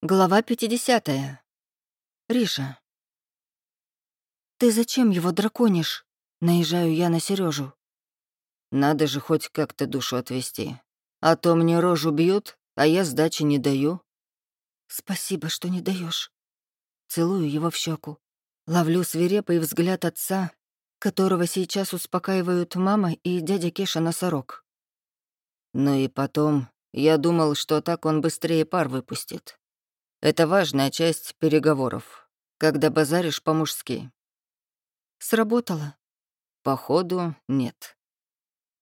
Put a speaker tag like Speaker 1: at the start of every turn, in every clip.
Speaker 1: Глава 50. Риша. «Ты зачем его драконишь?» Наезжаю я на Сережу.
Speaker 2: «Надо же хоть как-то душу отвести. А то мне рожу бьют, а я сдачи не даю».
Speaker 1: «Спасибо, что не даешь. Целую его в щеку. Ловлю свирепый взгляд отца, которого сейчас успокаивают мама и дядя Кеша носорог.
Speaker 2: Ну и потом, я думал, что так он быстрее пар выпустит. Это важная часть переговоров, когда базаришь по-мужски.
Speaker 1: Сработало?
Speaker 2: Походу, нет.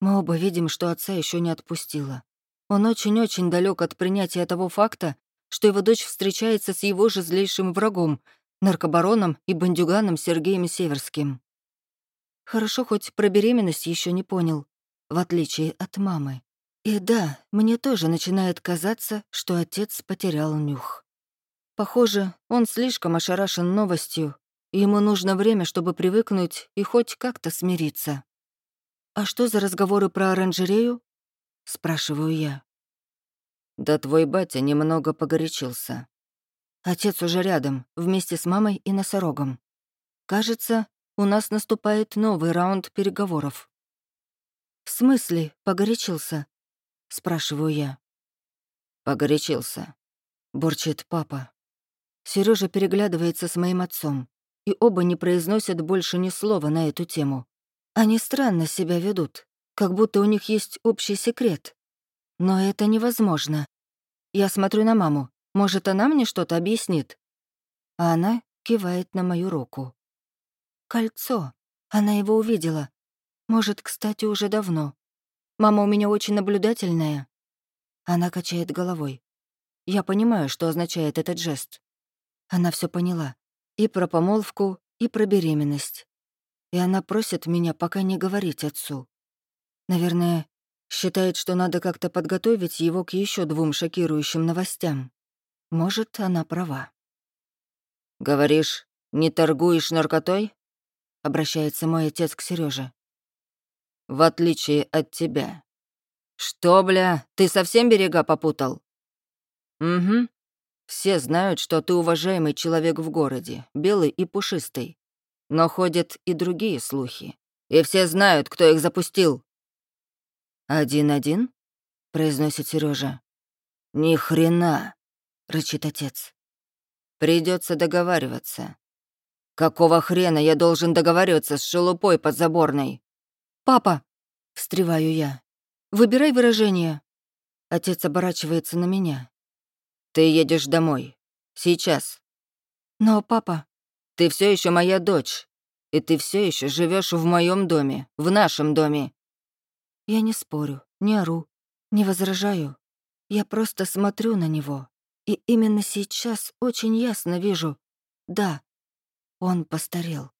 Speaker 1: Мы оба видим, что отца еще не отпустила. Он очень-очень далек от принятия того факта, что его дочь встречается с его же злейшим врагом, наркобароном и бандюганом Сергеем Северским. Хорошо, хоть про беременность еще не понял, в отличие от мамы. И да, мне тоже начинает казаться, что отец потерял нюх. Похоже, он слишком ошарашен новостью, ему нужно время, чтобы привыкнуть и хоть как-то смириться. «А что за разговоры про оранжерею?» — спрашиваю я.
Speaker 2: «Да твой батя немного погорячился».
Speaker 1: Отец уже рядом, вместе с мамой и носорогом. Кажется, у нас наступает новый раунд переговоров. «В смысле погорячился?» — спрашиваю я.
Speaker 2: «Погорячился», — бурчит папа.
Speaker 1: Сережа переглядывается с моим отцом, и оба не произносят больше ни слова на эту тему. Они странно себя ведут, как будто у них есть общий секрет. Но это невозможно. Я смотрю на маму. Может, она мне что-то объяснит? А она кивает на мою руку. Кольцо. Она его увидела. Может, кстати, уже давно. Мама у меня очень наблюдательная. Она качает головой. Я понимаю, что означает этот жест. Она все поняла. И про помолвку, и про беременность. И она просит меня пока не говорить отцу. Наверное, считает, что надо как-то подготовить его к еще двум шокирующим новостям. Может, она права.
Speaker 2: «Говоришь, не торгуешь наркотой?» — обращается мой отец к Сереже. «В отличие от тебя». «Что, бля, ты совсем берега попутал?» «Угу. Все знают, что ты уважаемый человек в городе, белый и пушистый. Но ходят и другие слухи. И все знают, кто их запустил. «Один-один?» — произносит Сережа. «Ни хрена!» — рычит отец. Придется договариваться. Какого хрена я должен договариваться с шелупой подзаборной?
Speaker 1: «Папа!» — встреваю я. «Выбирай выражение». Отец оборачивается на меня.
Speaker 2: Ты едешь домой. Сейчас.
Speaker 1: Но, папа...
Speaker 2: Ты все еще моя дочь. И ты все еще живешь в моем доме, в нашем доме.
Speaker 1: Я не спорю, не ору, не возражаю. Я просто смотрю на него. И именно сейчас очень ясно вижу. Да, он постарел.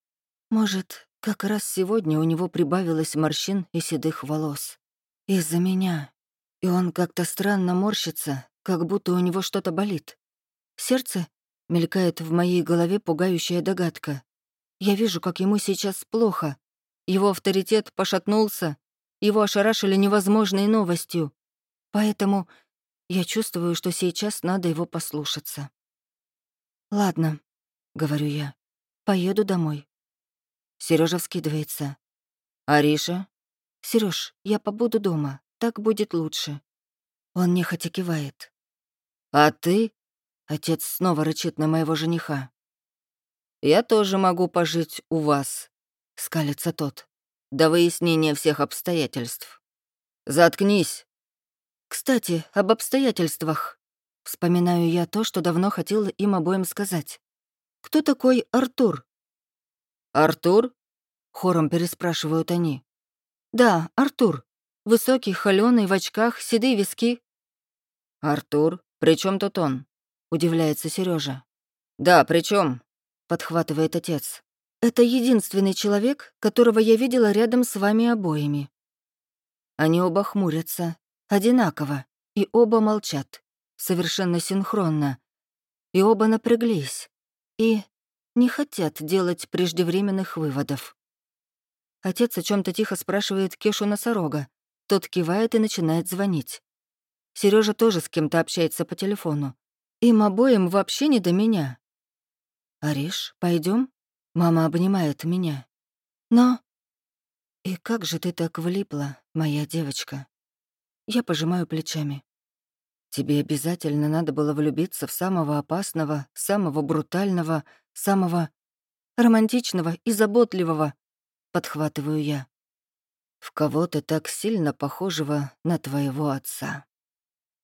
Speaker 1: Может, как раз сегодня у него прибавилось морщин и седых волос. Из-за меня. И он как-то странно морщится, как будто у него что-то болит. Сердце мелькает в моей голове пугающая догадка. Я вижу, как ему сейчас плохо. Его авторитет пошатнулся, его ошарашили невозможной новостью. Поэтому я чувствую, что сейчас надо его послушаться. «Ладно», — говорю я, — «поеду домой». Сережа вскидывается.
Speaker 2: «Ариша?»
Speaker 1: «Серёж, я побуду дома, так будет лучше». Он нехотя кивает.
Speaker 2: «А ты?»
Speaker 1: — отец снова рычит на моего жениха.
Speaker 2: «Я тоже могу пожить у вас», — скалится тот, «до выяснения всех обстоятельств». «Заткнись!»
Speaker 1: «Кстати, об обстоятельствах», — вспоминаю я то, что давно хотела им обоим сказать. «Кто такой Артур?»
Speaker 2: «Артур?»
Speaker 1: — хором переспрашивают они. «Да, Артур. Высокий, холёный, в очках, седые виски».
Speaker 2: «Артур? «При чем тут он?» — удивляется Сережа. «Да, при чем? подхватывает отец.
Speaker 1: «Это единственный человек, которого я видела рядом с вами обоими». Они оба хмурятся, одинаково, и оба молчат, совершенно синхронно. И оба напряглись, и не хотят делать преждевременных выводов. Отец о чем то тихо спрашивает Кешу носорога. Тот кивает и начинает звонить. Сережа тоже с кем-то общается по телефону. Им обоим вообще не до меня. Ариш, пойдем? Мама обнимает меня. Но... И как же ты так влипла, моя девочка? Я пожимаю плечами. Тебе обязательно надо было влюбиться в самого опасного, самого брутального, самого романтичного и заботливого, подхватываю я. В кого-то так сильно похожего на твоего отца.